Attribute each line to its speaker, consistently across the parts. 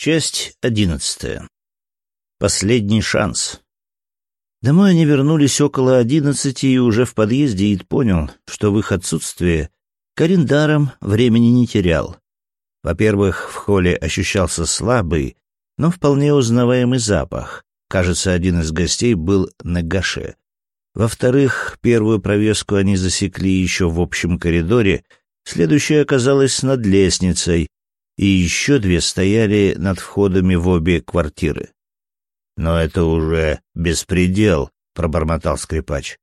Speaker 1: Часть одиннадцатая. Последний шанс. Домой они вернулись около одиннадцати, и уже в подъезде Ид понял, что в их отсутствие Карин даром времени не терял. Во-первых, в холле ощущался слабый, но вполне узнаваемый запах. Кажется, один из гостей был на гаше. Во-вторых, первую провеску они засекли еще в общем коридоре, следующая оказалась над лестницей, и еще две стояли над входами в обе квартиры. «Но это уже беспредел», — пробормотал скрипач.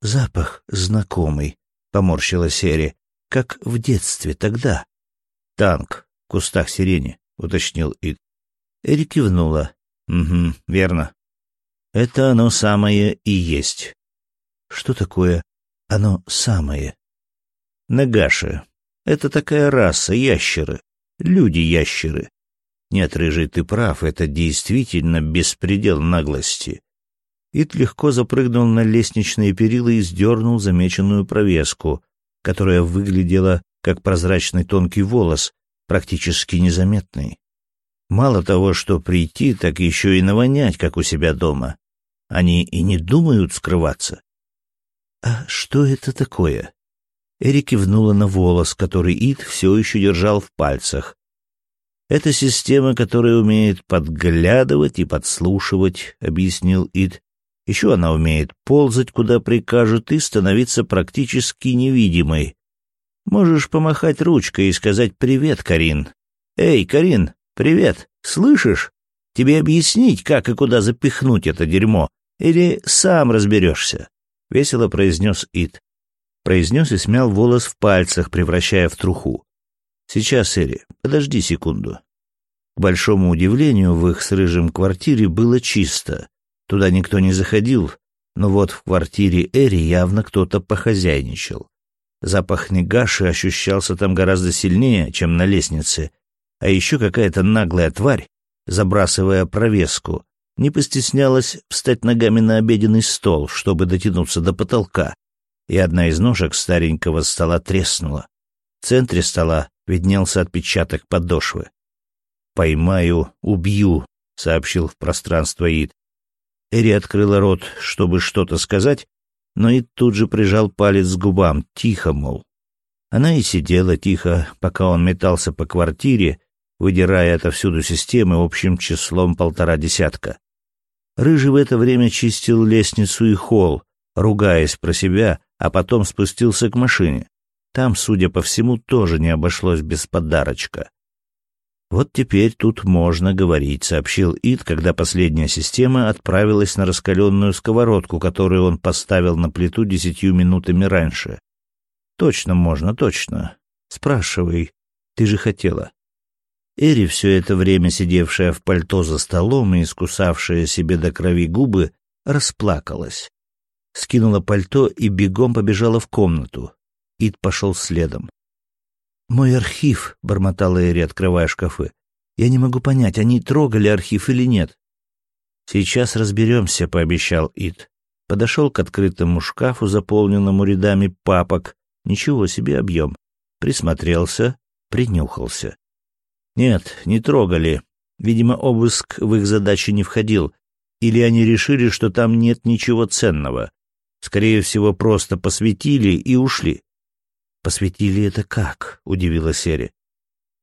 Speaker 1: «Запах знакомый», — поморщила Серия, — «как в детстве тогда». «Танк в кустах сирени», — уточнил Ид. Эри кивнула. «Угу, верно. Это оно самое и есть». «Что такое оно самое?» «Нагаши. Это такая раса, ящеры. Люди-ящеры. Нет, Рыжий, ты прав, это действительно беспредел наглости. Ит легко запрыгнул на лестничные перила и сдернул замеченную провеску, которая выглядела как прозрачный тонкий волос, практически незаметный. Мало того, что прийти, так еще и навонять, как у себя дома. Они и не думают скрываться. «А что это такое?» Эри кивнула на волос, который Ид все еще держал в пальцах. «Это система, которая умеет подглядывать и подслушивать», — объяснил Ид. «Еще она умеет ползать, куда прикажут, и становиться практически невидимой. Можешь помахать ручкой и сказать «Привет, Карин». «Эй, Карин, привет! Слышишь? Тебе объяснить, как и куда запихнуть это дерьмо? Или сам разберешься?» — весело произнес Ид произнес и смял волос в пальцах, превращая в труху. «Сейчас, Эри, подожди секунду». К большому удивлению, в их с Рыжим квартире было чисто. Туда никто не заходил, но вот в квартире Эри явно кто-то похозяйничал. Запах негаши ощущался там гораздо сильнее, чем на лестнице, а еще какая-то наглая тварь, забрасывая провеску, не постеснялась встать ногами на обеденный стол, чтобы дотянуться до потолка, и одна из ножек старенького стола треснула. В центре стола виднелся отпечаток подошвы. «Поймаю, убью», — сообщил в пространство Ид. Эри открыла рот, чтобы что-то сказать, но Ид тут же прижал палец к губам, тихо, мол. Она и сидела тихо, пока он метался по квартире, выдирая отовсюду системы общим числом полтора десятка. Рыжий в это время чистил лестницу и холл, ругаясь про себя, а потом спустился к машине. Там, судя по всему, тоже не обошлось без подарочка. «Вот теперь тут можно говорить», — сообщил Ид, когда последняя система отправилась на раскаленную сковородку, которую он поставил на плиту десятью минутами раньше. «Точно можно, точно. Спрашивай. Ты же хотела». Эри, все это время сидевшая в пальто за столом и искусавшая себе до крови губы, расплакалась скинула пальто и бегом побежала в комнату. Ид пошел следом. «Мой архив», — бормотала Эри, открывая шкафы. «Я не могу понять, они трогали архив или нет». «Сейчас разберемся», — пообещал Ид. Подошел к открытому шкафу, заполненному рядами папок. Ничего себе объем. Присмотрелся, принюхался. Нет, не трогали. Видимо, обыск в их задачи не входил. Или они решили, что там нет ничего ценного. Скорее всего, просто посветили и ушли. «Посветили это как?» — удивила Серия.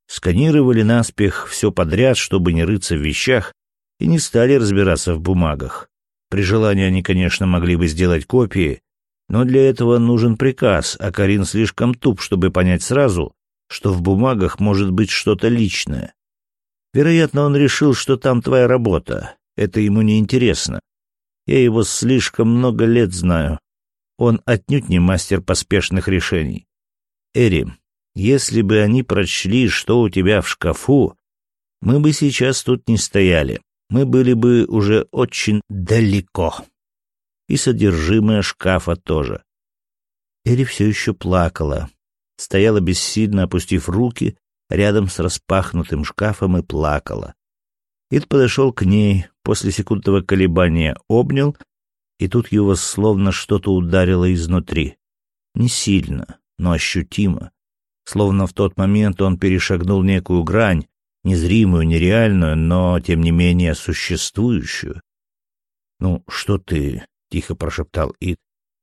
Speaker 1: Сканировали наспех все подряд, чтобы не рыться в вещах, и не стали разбираться в бумагах. При желании они, конечно, могли бы сделать копии, но для этого нужен приказ, а Карин слишком туп, чтобы понять сразу, что в бумагах может быть что-то личное. Вероятно, он решил, что там твоя работа. Это ему не интересно. Я его слишком много лет знаю. Он отнюдь не мастер поспешных решений. Эри, если бы они прочли, что у тебя в шкафу, мы бы сейчас тут не стояли. Мы были бы уже очень далеко. И содержимое шкафа тоже. Эри все еще плакала. Стояла бессильно, опустив руки рядом с распахнутым шкафом и плакала. Ид подошел к ней, после секундного колебания обнял, и тут его словно что-то ударило изнутри. Не сильно, но ощутимо. Словно в тот момент он перешагнул некую грань, незримую, нереальную, но, тем не менее, существующую. «Ну, что ты?» — тихо прошептал Ид.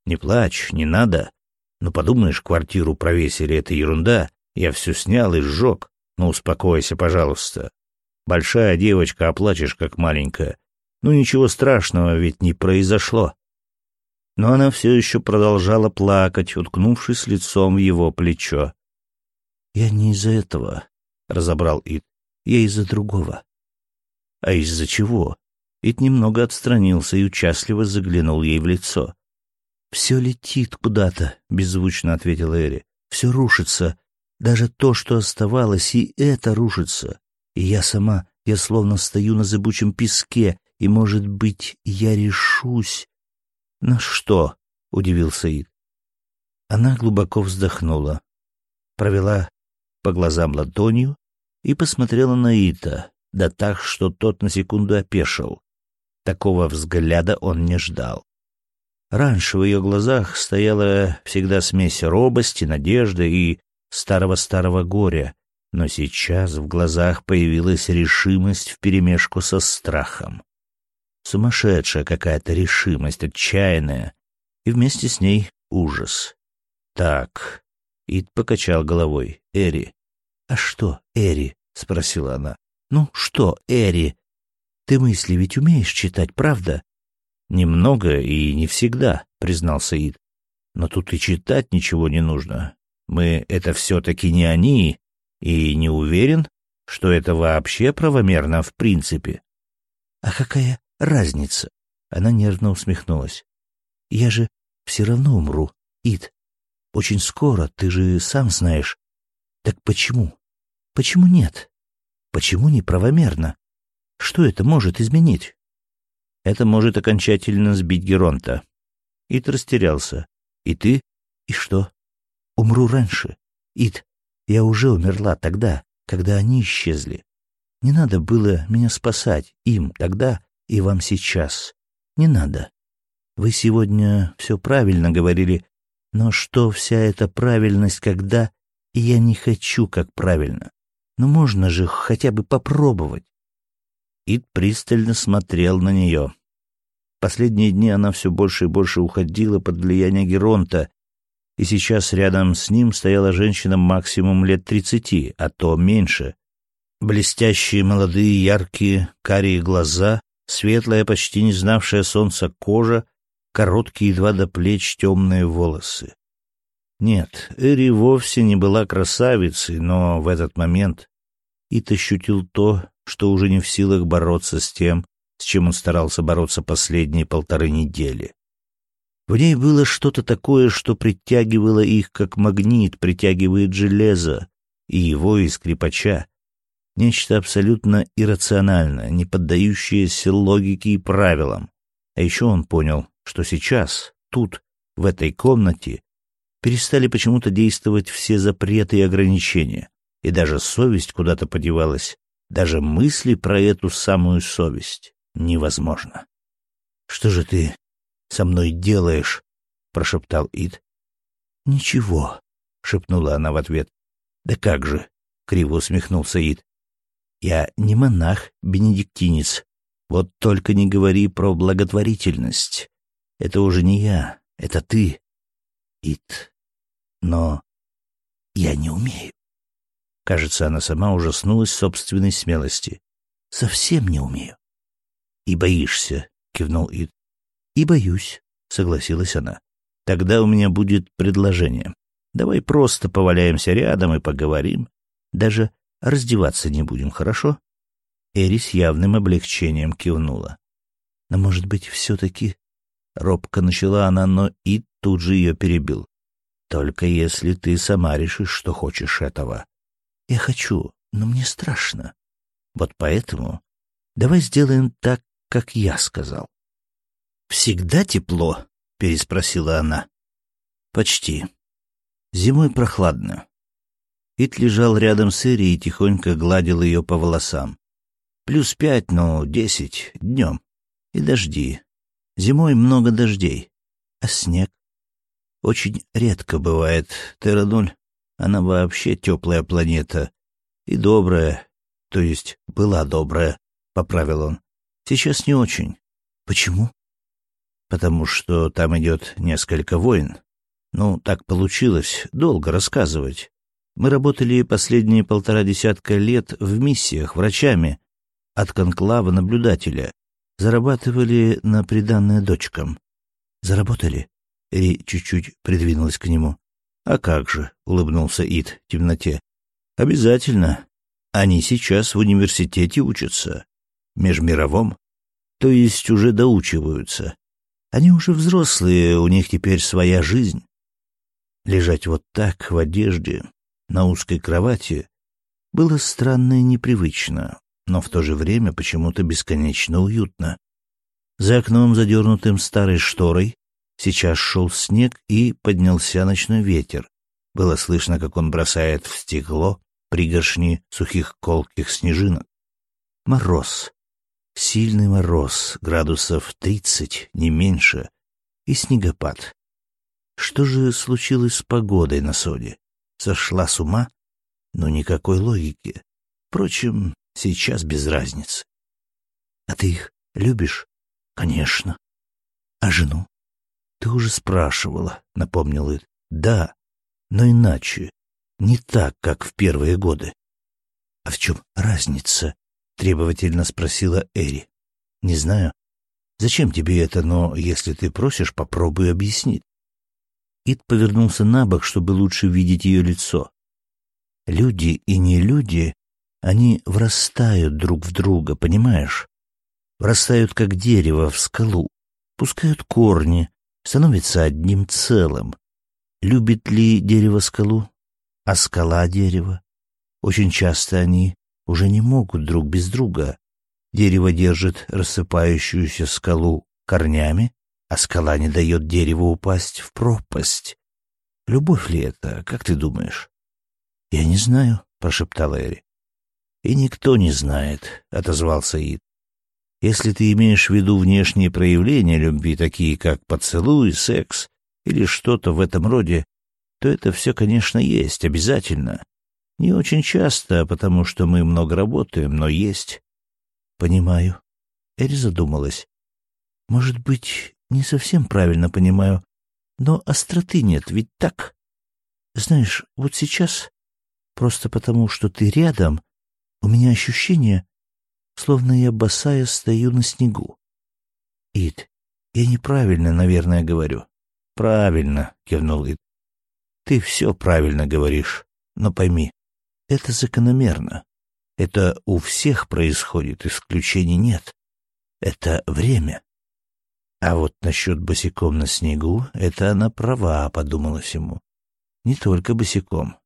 Speaker 1: «Не плачь, не надо. Ну, подумаешь, квартиру провесили, это ерунда. Я все снял и сжег. Ну, успокойся, пожалуйста. Большая девочка, оплачешь, как маленькая. Ну, ничего страшного ведь не произошло». Но она все еще продолжала плакать, уткнувшись лицом в его плечо. «Я не из-за этого», — разобрал Ид. «Я из-за другого». «А из-за чего?» Ид немного отстранился и участливо заглянул ей в лицо. «Все летит куда-то», — беззвучно ответила Эри. «Все рушится. Даже то, что оставалось, и это рушится. И я сама, я словно стою на зыбучем песке, и, может быть, я решусь...» «На что?» — удивился Ид. Она глубоко вздохнула, провела по глазам ладонью и посмотрела на Ита, да так, что тот на секунду опешил. Такого взгляда он не ждал. Раньше в ее глазах стояла всегда смесь робости, надежды и старого-старого горя, но сейчас в глазах появилась решимость вперемешку со страхом. Сумасшедшая какая-то решимость, отчаянная, и вместе с ней ужас. Так, Ид покачал головой. Эри. «А что, Эри?» — спросила она. «Ну что, Эри? Ты мысли ведь умеешь читать, правда?» «Немного и не всегда», — признался Ид. «Но тут и читать ничего не нужно. Мы — это все-таки не они, и не уверен, что это вообще правомерно в принципе». «А какая разница?» — она нервно усмехнулась. «Я же все равно умру, Ид. Очень скоро, ты же сам знаешь. Так почему? Почему нет? Почему неправомерно? Что это может изменить? Это может окончательно сбить Геронта. Ид растерялся. И ты? И что? Умру раньше. Ид, я уже умерла тогда, когда они исчезли. Не надо было меня спасать им тогда и вам сейчас. Не надо. Вы сегодня все правильно говорили, но что вся эта правильность, когда я не хочу как правильно? Но можно же хотя бы попробовать. Ид пристально смотрел на нее. Последние дни она все больше и больше уходила под влияние Геронта, и сейчас рядом с ним стояла женщина максимум лет тридцати, а то меньше. Блестящие, молодые, яркие, карие глаза, светлая, почти не знавшая солнца кожа, короткие едва до плеч темные волосы. Нет, Эри вовсе не была красавицей, но в этот момент Ит ощутил то, что уже не в силах бороться с тем, с чем он старался бороться последние полторы недели. В ней было что-то такое, что притягивало их, как магнит притягивает железо, и его, и скрипача. Нечто абсолютно иррациональное, не поддающееся логике и правилам. А еще он понял, что сейчас, тут, в этой комнате, перестали почему-то действовать все запреты и ограничения, и даже совесть куда-то подевалась, даже мысли про эту самую совесть невозможно. «Что же ты со мной делаешь?» — прошептал Ид. «Ничего», — шепнула она в ответ. «Да как же?» — криво усмехнулся Ид. «Я не монах-бенедиктинец. Вот только не говори про благотворительность. Это уже не я, это ты. Ит. Но я не умею. Кажется, она сама ужаснулась собственной смелости. Совсем не умею. И боишься, кивнул Ит. И боюсь, согласилась она. Тогда у меня будет предложение. Давай просто поваляемся рядом и поговорим. Даже раздеваться не будем, хорошо? Эри с явным облегчением кивнула. Но, может быть, все-таки Робко начала она, но и тут же ее перебил. «Только если ты сама решишь, что хочешь этого». «Я хочу, но мне страшно. Вот поэтому давай сделаем так, как я сказал». «Всегда тепло?» — переспросила она. «Почти. Зимой прохладно». Ит лежал рядом с Ири и тихонько гладил ее по волосам. Плюс пять, ну, десять днем. И дожди, Зимой много дождей, а снег очень редко бывает. Терануль, она вообще теплая планета и добрая, то есть была добрая, — поправил он. Сейчас не очень. Почему? Потому что там идет несколько войн. Ну, так получилось, долго рассказывать. Мы работали последние полтора десятка лет в миссиях врачами от конклава наблюдателя. Зарабатывали на приданное дочкам. Заработали? Ри чуть-чуть придвинулась к нему. А как же, улыбнулся Ид в темноте. Обязательно. Они сейчас в университете учатся. Межмировом. То есть уже доучиваются. Они уже взрослые, у них теперь своя жизнь. Лежать вот так, в одежде, на узкой кровати, было странно и непривычно, но в то же время почему-то бесконечно уютно. За окном, задернутым старой шторой, сейчас шел снег и поднялся ночной ветер. Было слышно, как он бросает в стекло пригоршни сухих колких снежинок. Мороз. Сильный мороз, градусов тридцать, не меньше, и снегопад. Что же случилось с погодой на соде? Сошла с ума? Но никакой логики. Впрочем, сейчас без разницы. А ты их любишь? Конечно. А жену? Ты уже спрашивала, напомнил Ид. Да, но иначе. Не так, как в первые годы. А в чем разница? Требовательно спросила Эри. Не знаю. Зачем тебе это, но если ты просишь, попробуй объяснить. Ид повернулся на бок, чтобы лучше видеть ее лицо. Люди и не люди, они врастают друг в друга, понимаешь? Врастают, как дерево, в скалу, пускают корни, становятся одним целым. Любит ли дерево скалу, а скала дерево? Очень часто они уже не могут друг без друга. Дерево держит рассыпающуюся скалу корнями, а скала не дает дереву упасть в пропасть. Любовь ли это, как ты думаешь? — Я не знаю, — прошептала Эри. — И никто не знает, — отозвался Ид. Если ты имеешь в виду внешние проявления любви, такие как поцелуй, секс или что-то в этом роде, то это все, конечно, есть, обязательно. Не очень часто, потому что мы много работаем, но есть. Понимаю. Эри задумалась. Может быть, не совсем правильно понимаю, но остроты нет, ведь так? Знаешь, вот сейчас, просто потому что ты рядом, у меня ощущение, словно я босая стою на снегу. Ид, я неправильно, наверное, говорю. Правильно, кивнул Ид. Ты все правильно говоришь, но пойми, это закономерно. Это у всех происходит, исключений нет. Это время. А вот насчет босиком на снегу, это она права, подумалось ему. Не только босиком,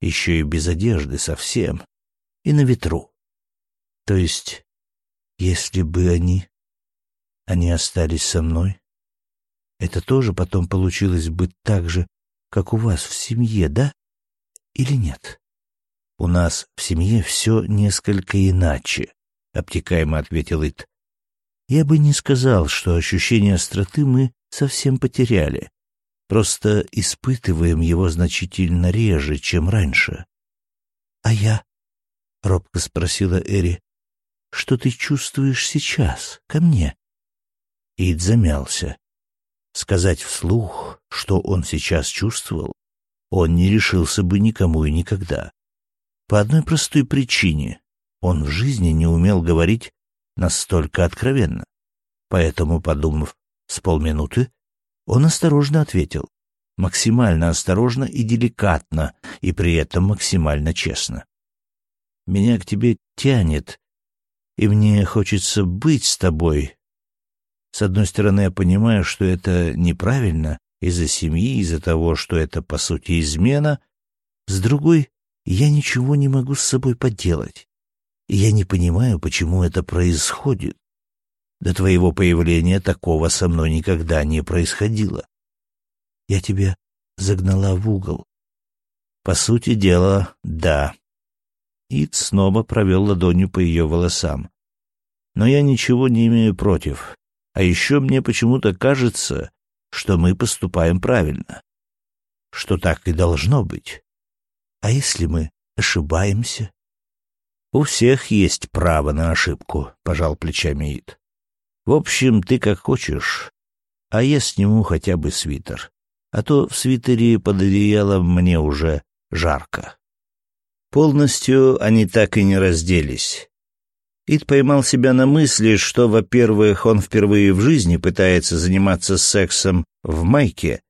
Speaker 1: еще и без одежды совсем, и на ветру. То есть, если бы они... Они остались со мной, это тоже потом получилось бы так же, как у вас в семье, да? Или нет? «У нас в семье все несколько иначе», — обтекаемо ответил Ит. «Я бы не сказал, что ощущение остроты мы совсем потеряли. Просто испытываем его значительно реже, чем раньше». «А я?» — робко спросила Эри. «Что ты чувствуешь сейчас, ко мне?» Ид замялся. Сказать вслух, что он сейчас чувствовал, он не решился бы никому и никогда. По одной простой причине. Он в жизни не умел говорить настолько откровенно. Поэтому, подумав с полминуты, он осторожно ответил. Максимально осторожно и деликатно, и при этом максимально честно. «Меня к тебе тянет, и мне хочется быть с тобой. С одной стороны, я понимаю, что это неправильно из-за семьи, из-за того, что это, по сути, измена. С другой, я ничего не могу с собой поделать. И я не понимаю, почему это происходит. До твоего появления такого со мной никогда не происходило. Я тебя загнала в угол. По сути дела, да. Ид снова провел ладонью по ее волосам. Но я ничего не имею против. А еще мне почему-то кажется, что мы поступаем правильно. Что так и должно быть. А если мы ошибаемся? У всех есть право на ошибку, пожал плечами Ид. В общем, ты как хочешь, а я сниму хотя бы свитер, а то в свитере под одеялом мне уже жарко. Полностью они так и не разделись. Ид поймал себя на мысли, что, во-первых, он впервые в жизни пытается заниматься сексом в майке,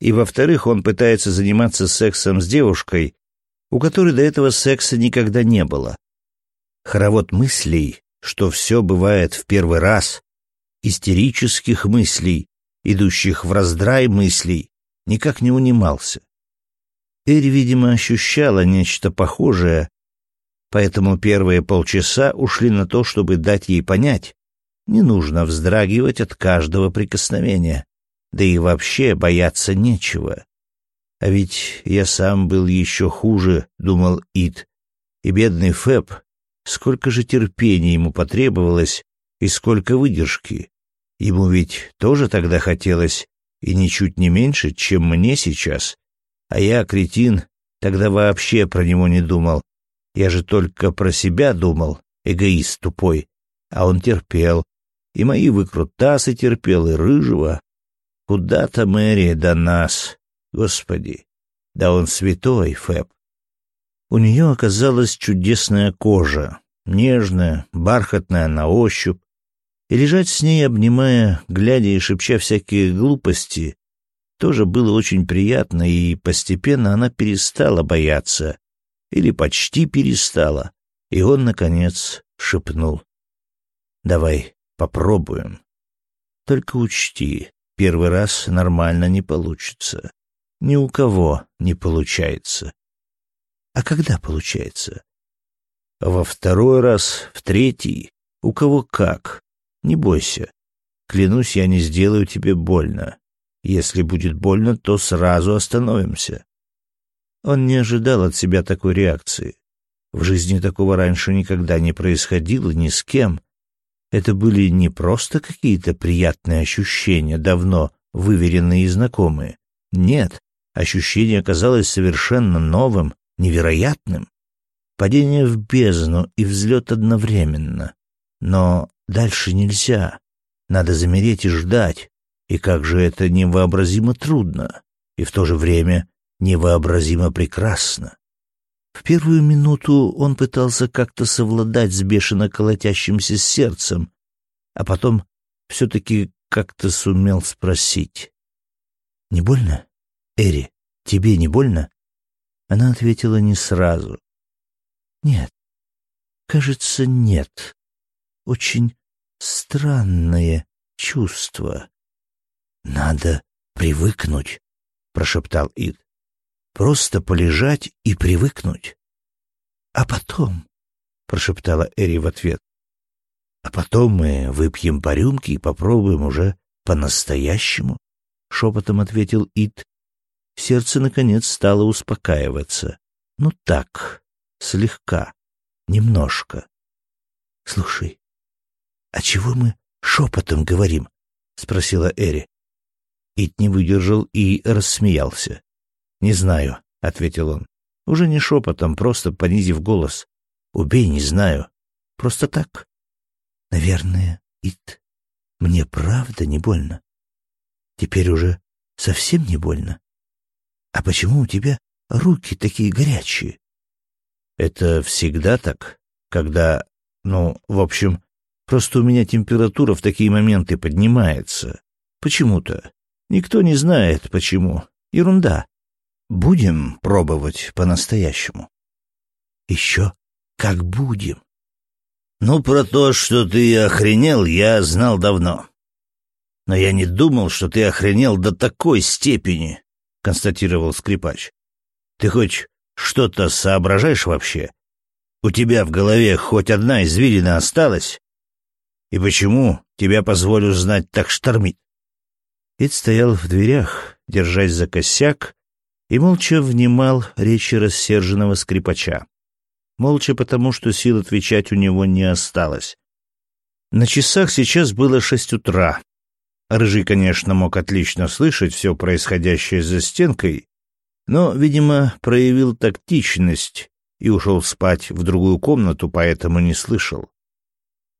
Speaker 1: и, во-вторых, он пытается заниматься сексом с девушкой, у которой до этого секса никогда не было. Хоровод мыслей, что все бывает в первый раз, истерических мыслей, идущих в раздрай мыслей, никак не унимался. Эри, видимо, ощущала нечто похожее, поэтому первые полчаса ушли на то, чтобы дать ей понять, не нужно вздрагивать от каждого прикосновения, да и вообще бояться нечего. А ведь я сам был еще хуже, думал Ид, и бедный Фэб, сколько же терпения ему потребовалось и сколько выдержки. Ему ведь тоже тогда хотелось, и ничуть не меньше, чем мне сейчас. А я, кретин, тогда вообще про него не думал. Я же только про себя думал, эгоист тупой. А он терпел. И мои выкрутасы терпел, и рыжего. Куда-то Мэри до нас. Господи, да он святой, Фэб. У нее оказалась чудесная кожа, нежная, бархатная на ощупь, и лежать с ней, обнимая, глядя и шепча всякие глупости, тоже было очень приятно, и постепенно она перестала бояться, или почти перестала, и он, наконец, шепнул. «Давай попробуем. Только учти, первый раз нормально не получится. Ни у кого не получается. А когда получается? Во второй раз, в третий, у кого как. Не бойся. Клянусь, я не сделаю тебе больно. Если будет больно, то сразу остановимся. Он не ожидал от себя такой реакции. В жизни такого раньше никогда не происходило ни с кем. Это были не просто какие-то приятные ощущения, давно выверенные и знакомые. Нет, ощущение оказалось совершенно новым, невероятным. Падение в бездну и взлет одновременно. Но дальше нельзя. Надо замереть и ждать. И как же это невообразимо трудно. И в то же время невообразимо прекрасно. В первую минуту он пытался как-то совладать с бешено колотящимся сердцем, а потом все-таки как-то сумел спросить. «Не больно, Эри? Тебе не больно?» Она ответила не сразу. «Нет, кажется, нет. Очень странное чувство». «Надо привыкнуть», — прошептал Ид. «Просто полежать и привыкнуть». «А потом», — прошептала Эри в ответ, «а потом мы выпьем по рюмке и попробуем уже по-настоящему», — шепотом ответил Ид. Сердце, наконец, стало успокаиваться. Ну так, слегка, немножко. «Слушай, а чего мы шепотом говорим?» — спросила Эри. Ит не выдержал и рассмеялся. «Не знаю», — ответил он. Уже не шепотом, просто понизив голос. «Убей, не знаю. Просто так». «Наверное, Ит, мне правда не больно. Теперь уже совсем не больно. А почему у тебя руки такие горячие?» «Это всегда так, когда... Ну, в общем, просто у меня температура в такие моменты поднимается. Почему-то. Никто не знает, почему. Ерунда. Будем пробовать по-настоящему. Еще как будем. Ну, про то, что ты охренел, я знал давно. Но я не думал, что ты охренел до такой степени, констатировал скрипач. Ты хоть что-то соображаешь вообще? У тебя в голове хоть одна извилина осталась? И почему тебя позволю знать так штормит? Ид стоял в дверях, держась за косяк, и молча внимал речи рассерженного скрипача. Молча потому, что сил отвечать у него не осталось. На часах сейчас было шесть утра. Рыжий, конечно, мог отлично слышать все происходящее за стенкой, но, видимо, проявил тактичность и ушел спать в другую комнату, поэтому не слышал.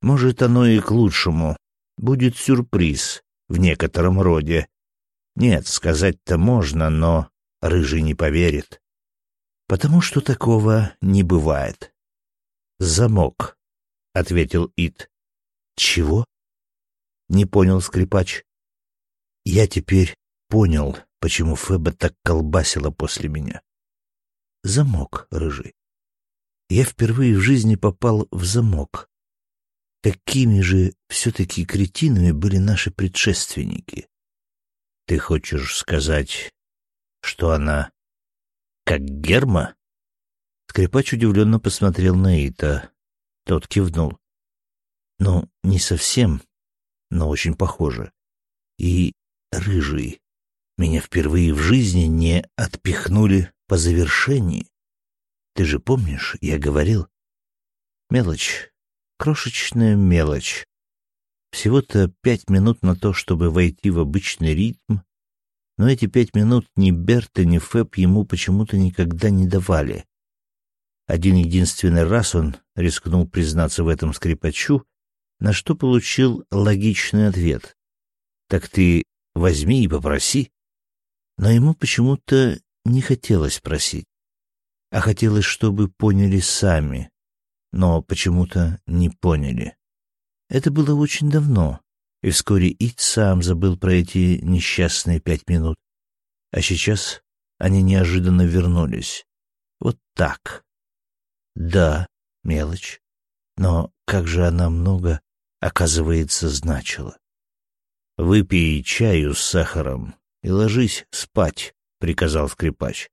Speaker 1: Может, оно и к лучшему. Будет сюрприз в некотором роде. Нет, сказать-то можно, но Рыжий не поверит. Потому что такого не бывает. «Замок», — ответил Ит. «Чего?» — не понял скрипач. «Я теперь понял, почему Феба так колбасила после меня. Замок, Рыжий. Я впервые в жизни попал в замок. Какими же все-таки кретинами были наши предшественники? Ты хочешь сказать, что она как Герма? Скрипач удивленно посмотрел на Ита. Тот кивнул. Ну, не совсем, но очень похоже. И рыжий. Меня впервые в жизни не отпихнули по завершении. Ты же помнишь, я говорил? Мелочь, крошечная мелочь. Всего-то пять минут на то, чтобы войти в обычный ритм, но эти пять минут ни Берта, ни Фэб ему почему-то никогда не давали. Один единственный раз он рискнул признаться в этом скрипачу, на что получил логичный ответ. «Так ты возьми и попроси». Но ему почему-то не хотелось просить, а хотелось, чтобы поняли сами, но почему-то не поняли. Это было очень давно, и вскоре Ид сам забыл про эти несчастные пять минут. А сейчас они неожиданно вернулись. Вот так. Да, мелочь. Но как же она много, оказывается, значила. «Выпей чаю с сахаром и ложись спать», — приказал скрипач.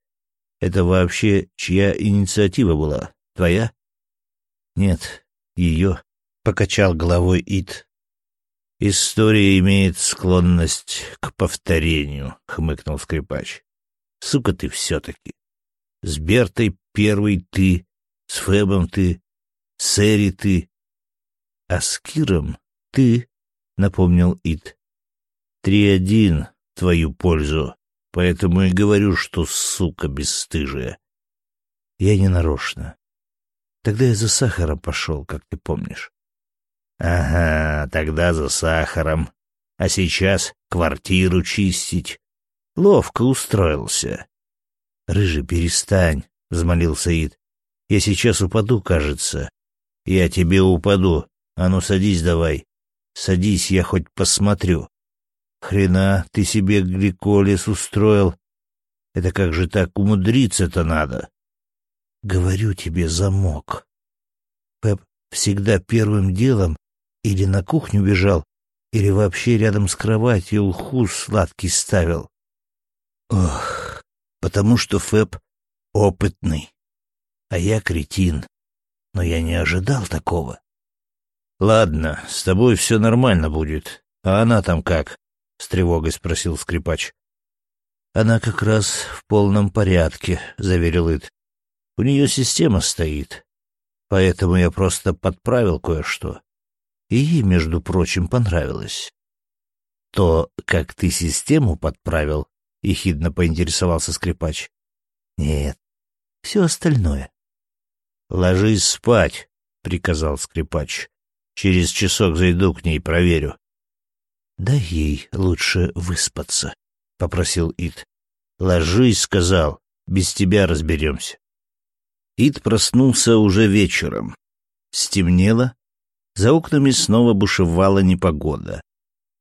Speaker 1: «Это вообще чья инициатива была? Твоя?» «Нет, ее», — покачал головой Ит. «История имеет склонность к повторению», — хмыкнул скрипач. «Сука ты все-таки. С Бертой первый ты, с Фебом ты, с Эри ты. А с Киром ты, — напомнил Ит. Три-один твою пользу, поэтому и говорю, что сука бесстыжая. Я не нарочно. Тогда я за сахаром пошел, как ты помнишь. Ага, тогда за сахаром. А сейчас квартиру чистить. Ловко устроился. Рыжий, перестань, — взмолился Ид. Я сейчас упаду, кажется. Я тебе упаду. А ну садись давай. Садись, я хоть посмотрю. Хрена ты себе гликолис устроил. Это как же так умудриться-то надо? Говорю тебе, замок. Пеп всегда первым делом или на кухню бежал, или вообще рядом с кроватью лхус сладкий ставил. Ох, потому что Фэб опытный а я кретин. Но я не ожидал такого. Ладно, с тобой все нормально будет. А она там как? С тревогой спросил скрипач. Она как раз в полном порядке, заверил Ид. У нее система стоит. Поэтому я просто подправил кое-что. И ей, между прочим, понравилось. То, как ты систему подправил, — ехидно поинтересовался скрипач. Нет, все остальное. «Ложись спать», — приказал скрипач. «Через часок зайду к ней, проверю». «Дай ей лучше выспаться», — попросил Ит. «Ложись», — сказал, — «без тебя разберемся». Ит проснулся уже вечером. Стемнело, за окнами снова бушевала непогода.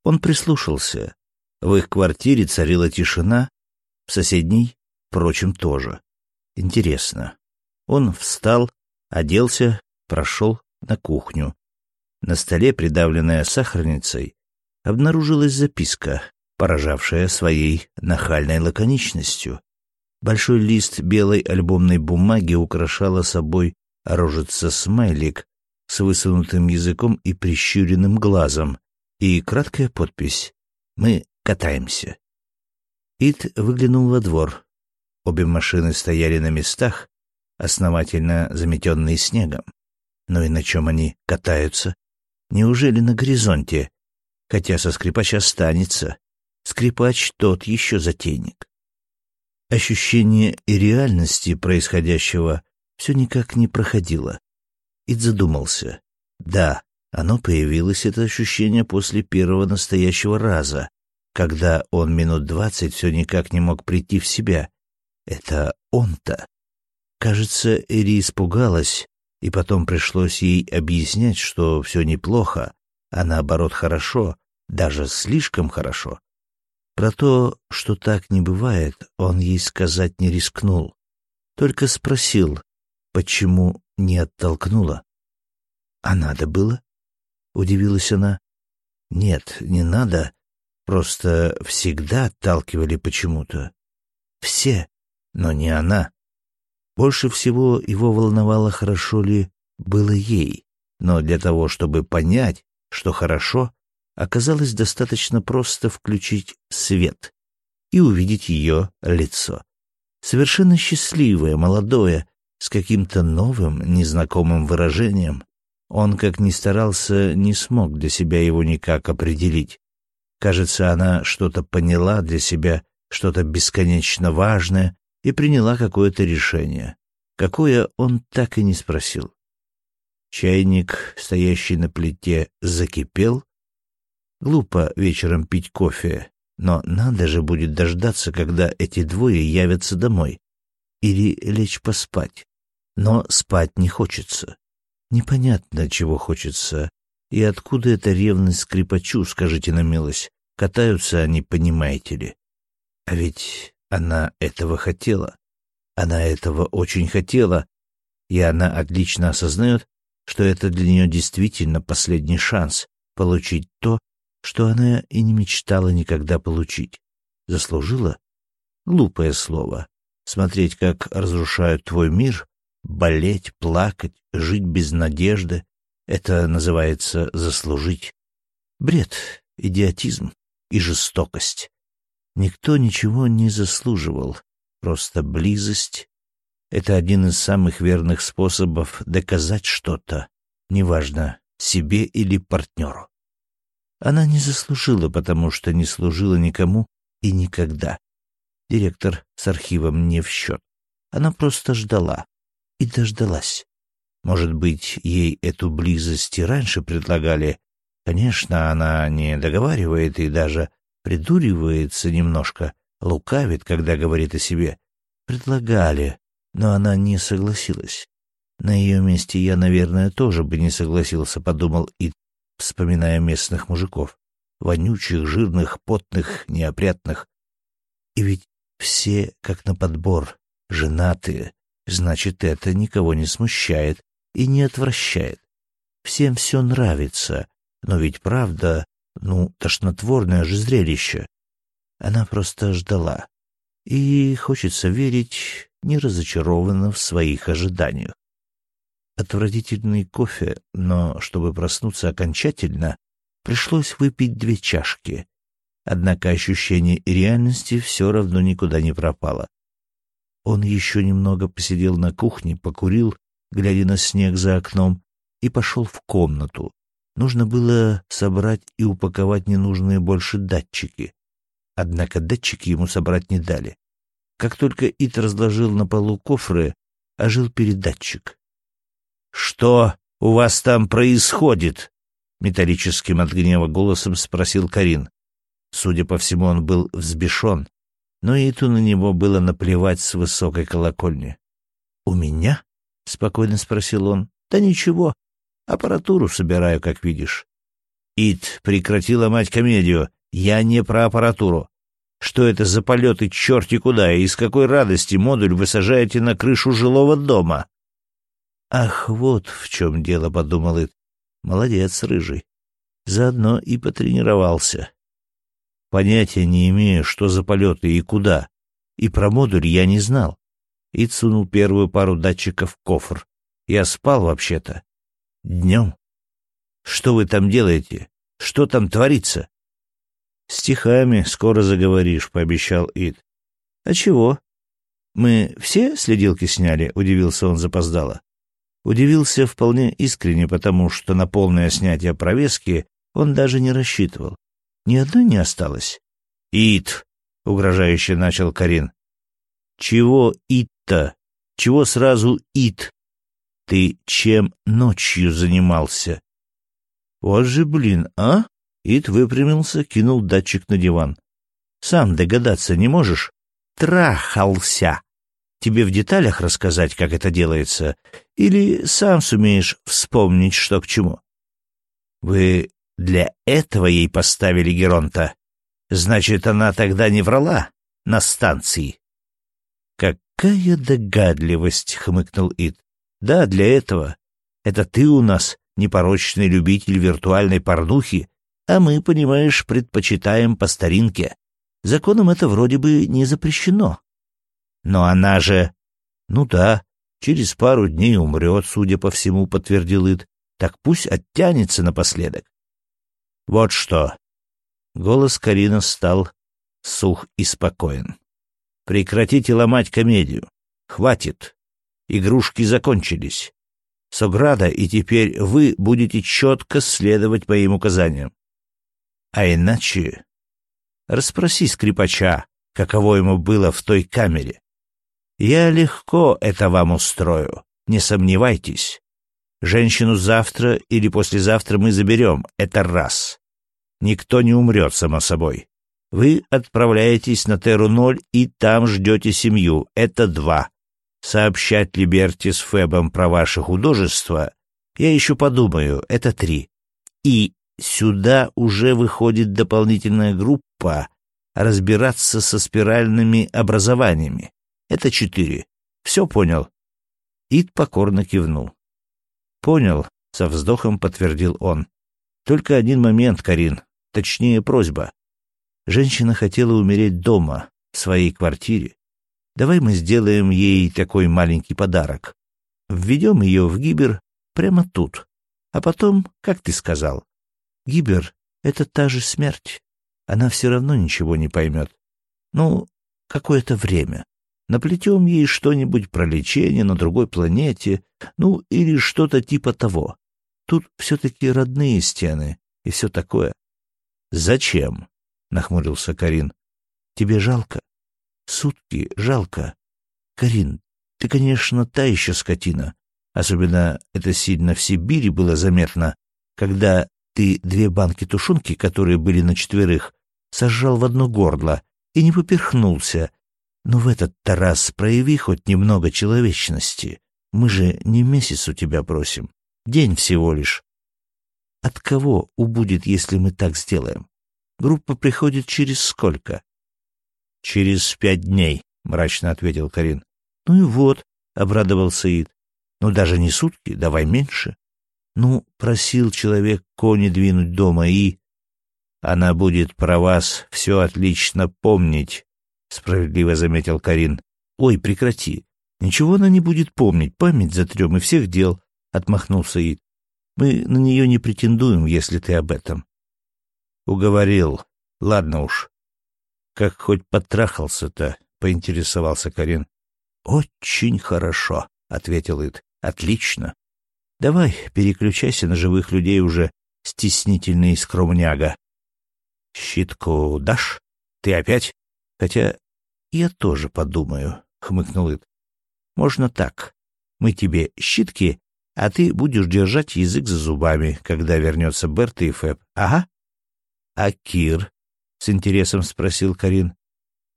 Speaker 1: Он прислушался. В их квартире царила тишина, в соседней, впрочем, тоже. Интересно, он встал, оделся, прошел на кухню. На столе, придавленная сахарницей, обнаружилась записка, поражавшая своей нахальной лаконичностью. Большой лист белой альбомной бумаги украшала собой рожица-смайлик с высунутым языком и прищуренным глазом, и краткая подпись «Мы катаемся». Ит выглянул во двор. Обе машины стояли на местах, основательно заметенные снегом. Но и на чем они катаются? Неужели на горизонте? Хотя со скрипача останется. Скрипач тот еще затейник. Ощущение и реальности происходящего все никак не проходило. Ид задумался. Да, оно появилось, это ощущение, после первого настоящего раза, когда он минут двадцать все никак не мог прийти в себя. Это он-то. Кажется, Эри испугалась, и потом пришлось ей объяснять, что все неплохо, а наоборот хорошо, даже слишком хорошо. Про то, что так не бывает, он ей сказать не рискнул. Только спросил, почему не оттолкнула. «А надо было?» — удивилась она. «Нет, не надо. Просто всегда отталкивали почему-то. Все, но не она. Больше всего его волновало, хорошо ли было ей, но для того, чтобы понять, что хорошо, оказалось достаточно просто включить свет и увидеть ее лицо. Совершенно счастливое, молодое, с каким-то новым, незнакомым выражением. Он, как ни старался, не смог для себя его никак определить. Кажется, она что-то поняла для себя, что-то бесконечно важное, и приняла какое-то решение. Какое он так и не спросил. Чайник, стоящий на плите, закипел, Глупо вечером пить кофе, но надо же будет дождаться, когда эти двое явятся домой. Или лечь поспать. Но спать не хочется. Непонятно, чего хочется. И откуда эта ревность скрипачу, скажите на милость? Катаются они, понимаете ли. А ведь она этого хотела. Она этого очень хотела. И она отлично осознает, что это для нее действительно последний шанс получить то, что она и не мечтала никогда получить. Заслужила? Глупое слово. Смотреть, как разрушают твой мир, болеть, плакать, жить без надежды — это называется заслужить. Бред, идиотизм и жестокость. Никто ничего не заслуживал, просто близость — это один из самых верных способов доказать что-то, неважно, себе или партнеру. Она не заслужила, потому что не служила никому и никогда. Директор с архивом не в счет. Она просто ждала. И дождалась. Может быть, ей эту близость и раньше предлагали. Конечно, она не договаривает и даже придуривается немножко, лукавит, когда говорит о себе. Предлагали, но она не согласилась. На ее месте я, наверное, тоже бы не согласился, подумал и вспоминая местных мужиков. Вонючих, жирных, потных, неопрятных. И ведь все, как на подбор, женатые. Значит, это никого не смущает и не отвращает. Всем все нравится, но ведь правда, ну, тошнотворное же зрелище. Она просто ждала. И, хочется верить, не разочарована в своих ожиданиях. Отвратительный кофе, но чтобы проснуться окончательно, пришлось выпить две чашки. Однако ощущение реальности все равно никуда не пропало. Он еще немного посидел на кухне, покурил, глядя на снег за окном, и пошел в комнату. Нужно было собрать и упаковать ненужные больше датчики. Однако датчики ему собрать не дали. Как только Ит разложил на полу кофры, ожил передатчик. «Что у вас там происходит?» — металлическим от гнева голосом спросил Карин. Судя по всему, он был взбешен, но и ту на него было наплевать с высокой колокольни. «У меня?» — спокойно спросил он. «Да ничего. Аппаратуру собираю, как видишь». «Ит, прекрати ломать комедию. Я не про аппаратуру. Что это за полеты черти куда, и из какой радости модуль вы сажаете на крышу жилого дома?» Ах, вот в чем дело, подумал Ит. Молодец, рыжий. Заодно и потренировался. Понятия не имею, что за полеты и куда. И про модуль я не знал. Ит сунул первую пару датчиков в кофр. Я спал вообще-то. Днем. Что вы там делаете? Что там творится? Стихами скоро заговоришь, пообещал Ит. А чего? Мы все следилки сняли, удивился он запоздало. Удивился вполне искренне, потому что на полное снятие провески он даже не рассчитывал. Ни одной не осталось. «Ит!» — угрожающе начал Карин. «Чего ит-то?» Чего сразу Ит? Ты чем ночью занимался? Вот же, блин, а? Ит выпрямился, кинул датчик на диван. Сам догадаться не можешь? Трахался. Тебе в деталях рассказать, как это делается, или сам сумеешь вспомнить, что к чему? Вы для этого ей поставили Геронта? Значит, она тогда не врала на станции? Какая догадливость, хмыкнул Ид. Да, для этого. Это ты у нас непорочный любитель виртуальной порнухи, а мы, понимаешь, предпочитаем по старинке. Законом это вроде бы не запрещено. Но она же... Ну да, через пару дней умрет, судя по всему, подтвердил Ид. Так пусть оттянется напоследок. Вот что. Голос Карина стал сух и спокоен. Прекратите ломать комедию. Хватит. Игрушки закончились. Сограда, и теперь вы будете четко следовать моим указаниям. А иначе... Расспроси скрипача, каково ему было в той камере. Я легко это вам устрою, не сомневайтесь. Женщину завтра или послезавтра мы заберем, это раз. Никто не умрет, само собой. Вы отправляетесь на Терру-0 и там ждете семью, это два. Сообщать Либерти с Фебом про ваше художество я еще подумаю, это три. И сюда уже выходит дополнительная группа разбираться со спиральными образованиями. Это четыре. Все понял?» Ид покорно кивнул. «Понял», — со вздохом подтвердил он. «Только один момент, Карин, точнее просьба. Женщина хотела умереть дома, в своей квартире. Давай мы сделаем ей такой маленький подарок. Введем ее в Гибер прямо тут. А потом, как ты сказал, Гибер — это та же смерть. Она все равно ничего не поймет. Ну, какое-то время. Наплетем ей что-нибудь про лечение на другой планете, ну, или что-то типа того. Тут все-таки родные стены и все такое. Зачем? — нахмурился Карин. Тебе жалко? Сутки жалко. Карин, ты, конечно, та еще скотина. Особенно это сильно в Сибири было заметно, когда ты две банки тушенки, которые были на четверых, сожрал в одно горло и не поперхнулся, но в этот-то раз прояви хоть немного человечности. Мы же не месяц у тебя просим. День всего лишь. От кого убудет, если мы так сделаем? Группа приходит через сколько? — Через пять дней, — мрачно ответил Карин. — Ну и вот, — обрадовался Ид. — Ну даже не сутки, давай меньше. Ну, просил человек кони двинуть дома и... Она будет про вас все отлично помнить, справедливо заметил Карин. Ой, прекрати. Ничего она не будет помнить, память затрем и всех дел, отмахнулся Ид. Мы на нее не претендуем, если ты об этом. Уговорил. Ладно уж. Как хоть потрахался-то, поинтересовался Карин. Очень хорошо, ответил Ид. Отлично. Давай, переключайся на живых людей уже, стеснительный скромняга. Щитку дашь? Ты опять? Хотя «Я тоже подумаю», — хмыкнул Ид. «Можно так. Мы тебе щитки, а ты будешь держать язык за зубами, когда вернется Берт и Фэб. Ага». «А Кир?» — с интересом спросил Карин.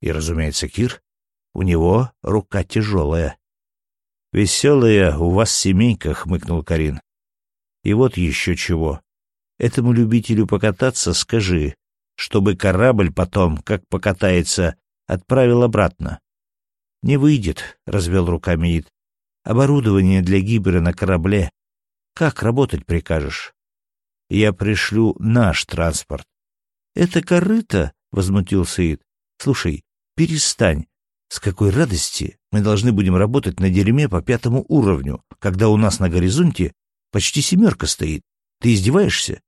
Speaker 1: «И, разумеется, Кир. У него рука тяжелая». «Веселая у вас семейка», — хмыкнул Карин. «И вот еще чего. Этому любителю покататься скажи, чтобы корабль потом, как покатается, отправил обратно. «Не выйдет», — развел руками Ид. «Оборудование для гибера на корабле. Как работать прикажешь?» «Я пришлю наш транспорт». «Это корыто?» — возмутился Ид. «Слушай, перестань. С какой радости мы должны будем работать на дерьме по пятому уровню, когда у нас на горизонте почти семерка стоит? Ты издеваешься?»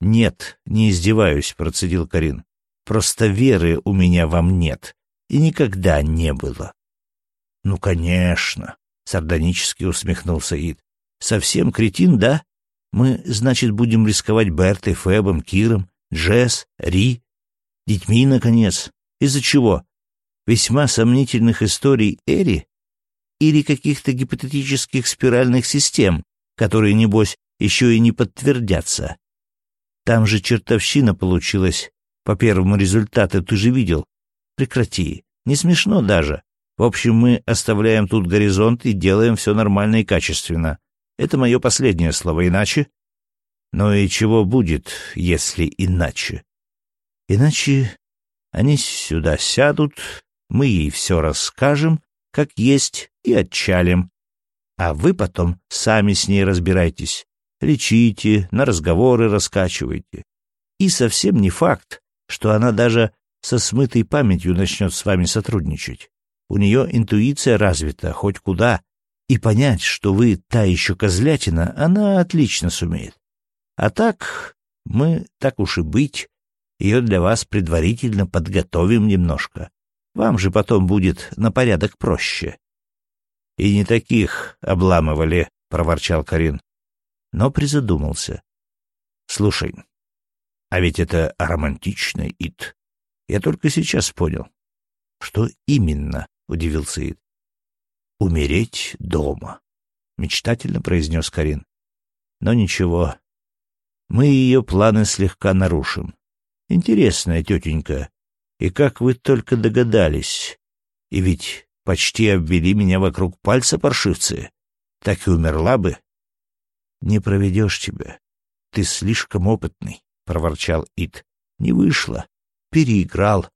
Speaker 1: «Нет, не издеваюсь», — процедил Карин. Просто веры у меня вам нет и никогда не было. — Ну, конечно, — сардонически усмехнулся Ид. — Совсем кретин, да? Мы, значит, будем рисковать Бертой, Фебом, Киром, Джесс, Ри, детьми, наконец. Из-за чего? Весьма сомнительных историй Эри? или каких-то гипотетических спиральных систем, которые, небось, еще и не подтвердятся. Там же чертовщина получилась. По первому результату ты же видел. Прекрати. Не смешно даже. В общем, мы оставляем тут горизонт и делаем все нормально и качественно. Это мое последнее слово, иначе... Но и чего будет, если иначе? Иначе они сюда сядут, мы ей все расскажем, как есть, и отчалим. А вы потом сами с ней разбирайтесь. Лечите, на разговоры раскачивайте. И совсем не факт, что она даже со смытой памятью начнет с вами сотрудничать. У нее интуиция развита хоть куда, и понять, что вы та еще козлятина, она отлично сумеет. А так, мы, так уж и быть, ее для вас предварительно подготовим немножко. Вам же потом будет на порядок проще. — И не таких обламывали, — проворчал Карин. Но призадумался. — Слушай, а ведь это романтично, Ит. Я только сейчас понял. — Что именно? — удивился Ит. — Умереть дома, — мечтательно произнес Карин. — Но ничего, мы ее планы слегка нарушим. Интересная тетенька, и как вы только догадались. И ведь почти обвели меня вокруг пальца паршивцы. Так и умерла бы. Не проведешь тебя. Ты слишком опытный, — проворчал Ит. Не вышло. Переиграл.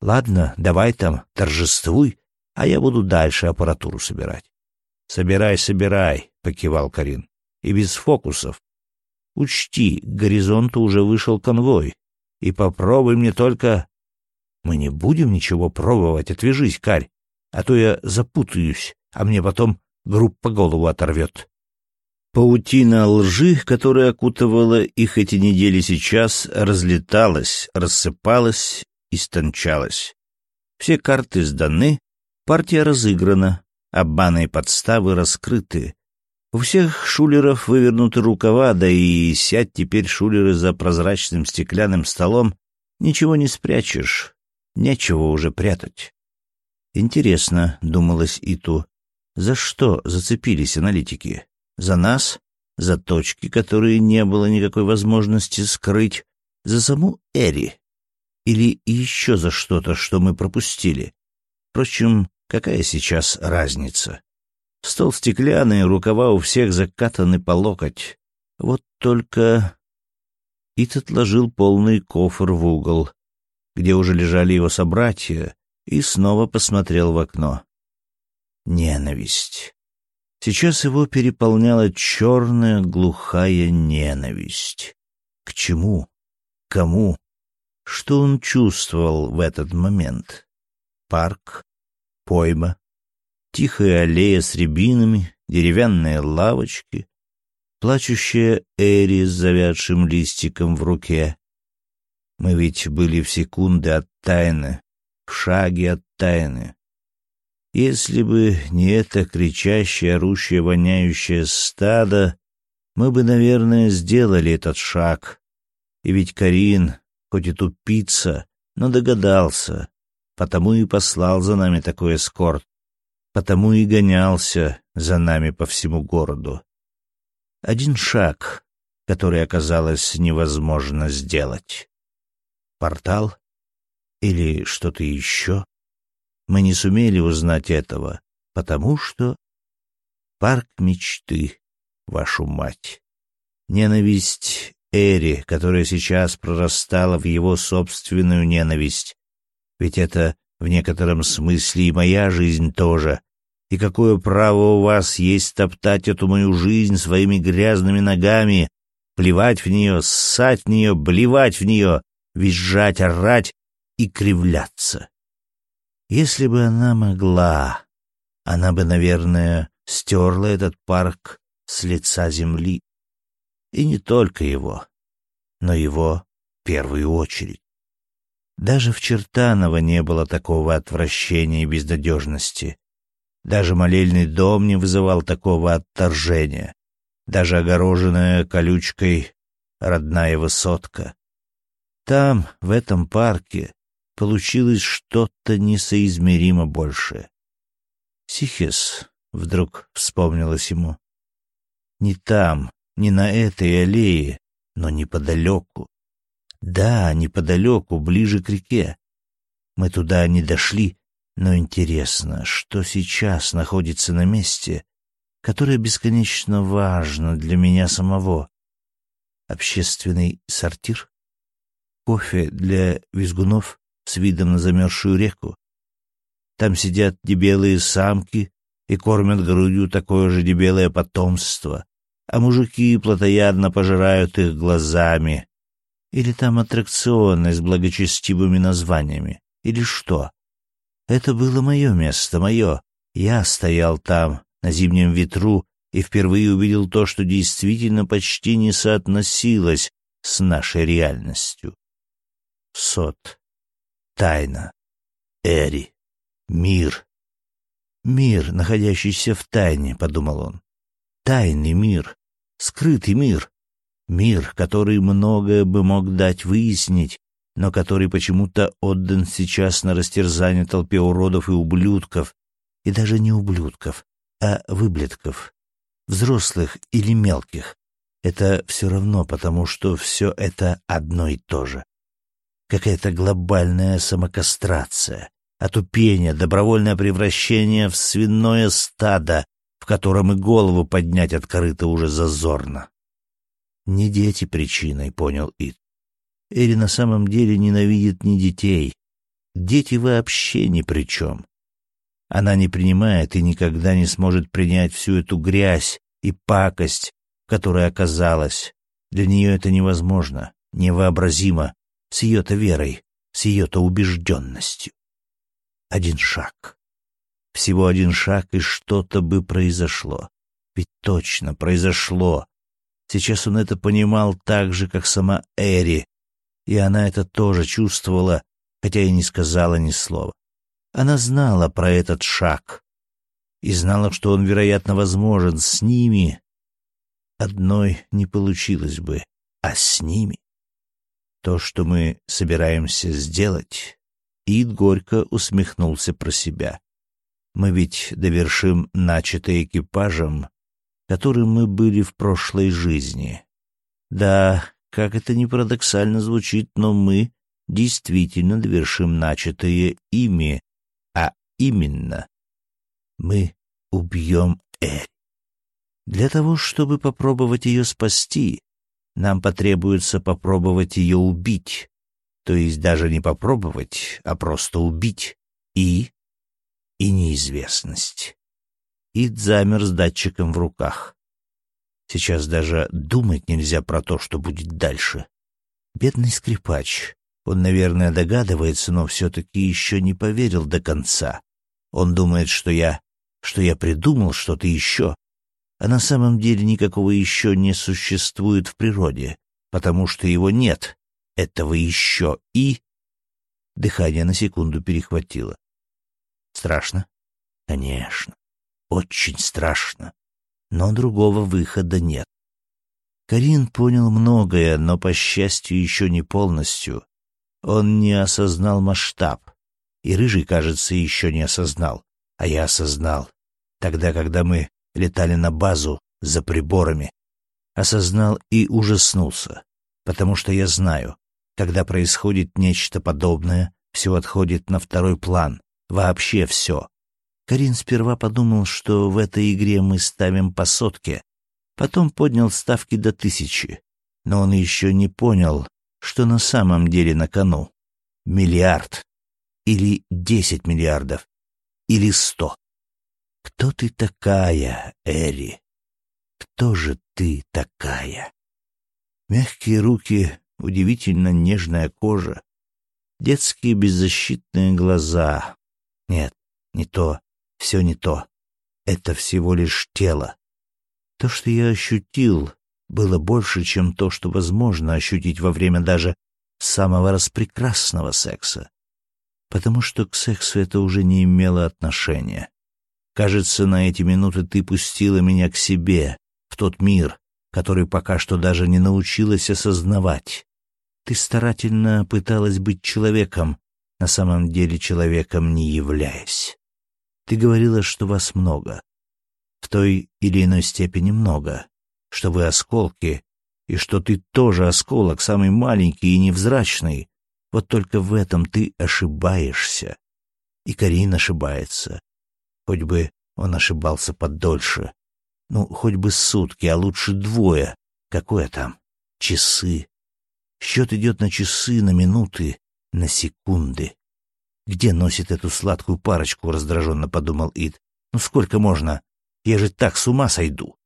Speaker 1: Ладно, давай там, торжествуй, а я буду дальше аппаратуру собирать. Собирай, собирай, — покивал Карин. И без фокусов. Учти, к горизонту уже вышел конвой. И попробуй мне только... Мы не будем ничего пробовать, отвяжись, Карь, а то я запутаюсь, а мне потом группа голову оторвет. Паутина лжи, которая окутывала их эти недели сейчас, разлеталась, рассыпалась, истончалась. Все карты сданы, партия разыграна, обманы и подставы раскрыты, у всех шулеров вывернуты рукава, да и сядь теперь шулеры за прозрачным стеклянным столом, ничего не спрячешь, нечего уже прятать. Интересно, — думалось Иту, — за что зацепились аналитики? За нас? За точки, которые не было никакой возможности скрыть? За саму Эри? Или еще за что-то, что мы пропустили? Впрочем, какая сейчас разница? Стол стеклянный, рукава у всех закатаны по локоть. Вот только... Ит отложил полный кофр в угол, где уже лежали его собратья, и снова посмотрел в окно. Ненависть. Сейчас его переполняла черная глухая ненависть. К чему? Кому? Что он чувствовал в этот момент? Парк? Пойма? Тихая аллея с рябинами, деревянные лавочки, плачущая Эри с завядшим листиком в руке. Мы ведь были в секунды от тайны, в шаге от тайны. Если бы не это кричащее, орущее, воняющее стадо, мы бы, наверное, сделали этот шаг. И ведь Карин, хоть и тупица, но догадался, потому и послал за нами такой эскорт потому и гонялся за нами по всему городу. Один шаг, который оказалось невозможно сделать. Портал? Или что-то еще? Мы не сумели узнать этого, потому что... Парк мечты, вашу мать. Ненависть Эри, которая сейчас прорастала в его собственную ненависть. Ведь это в некотором смысле и моя жизнь тоже, и какое право у вас есть топтать эту мою жизнь своими грязными ногами, плевать в нее, ссать в нее, блевать в нее, визжать, орать и кривляться? Если бы она могла, она бы, наверное, стерла этот парк с лица земли. И не только его, но его в первую очередь. Даже в Чертаново не было такого отвращения и безнадежности. Даже молельный дом не вызывал такого отторжения. Даже огороженная колючкой родная высотка. Там, в этом парке, получилось что-то несоизмеримо большее. Сихес вдруг вспомнилось ему. Не там, не на этой аллее, но неподалеку. Да, неподалеку, ближе к реке. Мы туда не дошли, но интересно, что сейчас находится на месте, которое бесконечно важно для меня самого. Общественный сортир? Кофе для визгунов с видом на замерзшую реку? Там сидят дебелые самки и кормят грудью такое же дебелое потомство, а мужики плотоядно пожирают их глазами. Или там аттракционы с благочестивыми названиями. Или что? Это было мое место, мое. Я стоял там, на зимнем ветру, и впервые увидел то, что действительно почти не соотносилось с нашей реальностью. Сот. Тайна. Эри. Мир. Мир, находящийся в тайне, — подумал он. Тайный мир. Скрытый мир. Мир, который многое бы мог дать выяснить, но который почему-то отдан сейчас на растерзание толпе уродов и ублюдков, и даже не ублюдков, а выблетков, взрослых или мелких. Это все равно, потому что все это одно и то же. Какая-то глобальная самокастрация, отупение, добровольное превращение в свиное стадо, в котором и голову поднять от корыта уже зазорно. Не дети причиной, понял Ит. Эри на самом деле ненавидит не детей. Дети вообще ни при чем. Она не принимает и никогда не сможет принять всю эту грязь и пакость, которая оказалась. Для нее это невозможно, невообразимо, с ее-то верой, с ее-то убежденностью. Один шаг. Всего один шаг, и что-то бы произошло. Ведь точно произошло. Сейчас он это понимал так же, как сама Эри, и она это тоже чувствовала, хотя и не сказала ни слова. Она знала про этот шаг и знала, что он, вероятно, возможен с ними. Одной не получилось бы, а с ними. То, что мы собираемся сделать, Ид горько усмехнулся про себя. Мы ведь довершим начатое экипажем, которым мы были в прошлой жизни. Да, как это ни парадоксально звучит, но мы действительно довершим начатое ими, а именно мы убьем Эль. Для того, чтобы попробовать ее спасти, нам потребуется попробовать ее убить, то есть даже не попробовать, а просто убить. И... и неизвестность. Ид замер с датчиком в руках. Сейчас даже думать нельзя про то, что будет дальше. Бедный скрипач. Он, наверное, догадывается, но все-таки еще не поверил до конца. Он думает, что я... что я придумал что-то еще. А на самом деле никакого еще не существует в природе, потому что его нет, этого еще и... Дыхание на секунду перехватило. Страшно? Конечно. Очень страшно. Но другого выхода нет. Карин понял многое, но, по счастью, еще не полностью. Он не осознал масштаб. И Рыжий, кажется, еще не осознал. А я осознал. Тогда, когда мы летали на базу за приборами. Осознал и ужаснулся. Потому что я знаю, когда происходит нечто подобное, все отходит на второй план. Вообще все. Карин сперва подумал, что в этой игре мы ставим по сотке, потом поднял ставки до тысячи. Но он еще не понял, что на самом деле на кону. Миллиард. Или десять миллиардов. Или сто. Кто ты такая, Эри? Кто же ты такая? Мягкие руки удивительно нежная кожа, детские беззащитные глаза. Нет, не то, все не то. Это всего лишь тело. То, что я ощутил, было больше, чем то, что возможно ощутить во время даже самого распрекрасного секса. Потому что к сексу это уже не имело отношения. Кажется, на эти минуты ты пустила меня к себе, в тот мир, который пока что даже не научилась осознавать. Ты старательно пыталась быть человеком, на самом деле человеком не являясь. Ты говорила, что вас много. В той или иной степени много. Что вы осколки, и что ты тоже осколок, самый маленький и невзрачный. Вот только в этом ты ошибаешься. И Карин ошибается. Хоть бы он ошибался подольше. Ну, хоть бы сутки, а лучше двое. Какое там? Часы. Счет идет на часы, на минуты, на секунды. Где носит эту сладкую парочку, раздраженно подумал Ид. Ну сколько можно? Я же так с ума сойду.